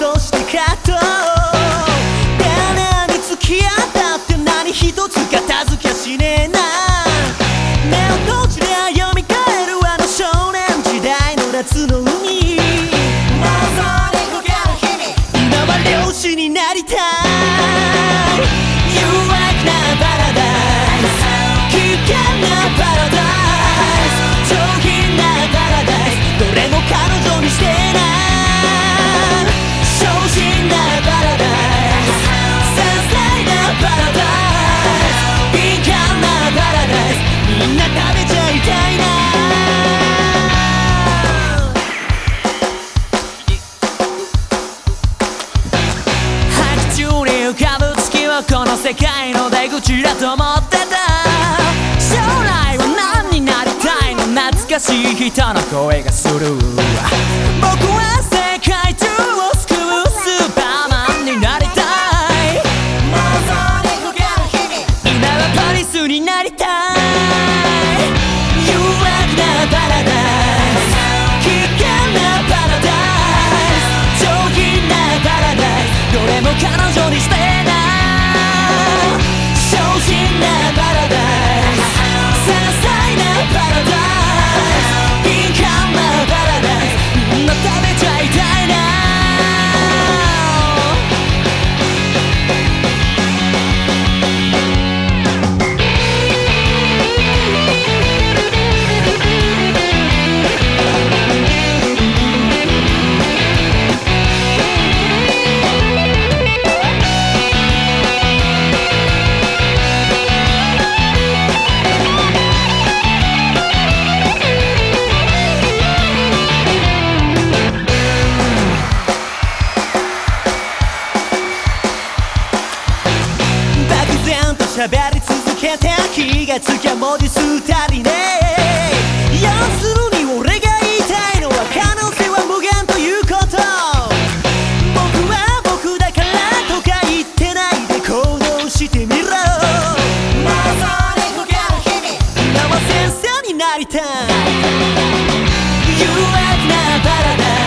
そして加藤誰に付き合ったって何一つ片付けしねえな目を閉じて読み返るあの少年時代の夏の海。にる日々。今は漁師になりたい。世界の出口だと思ってた。将来は何になりたいの？懐かしい人の声がする喋り続けて気がつきゃ文字数足りねえ。要するに俺が言いたいのは可能性は無限ということ。僕は僕だからとか言ってないで行動してみろ。今は先生になりたい。You have my paradise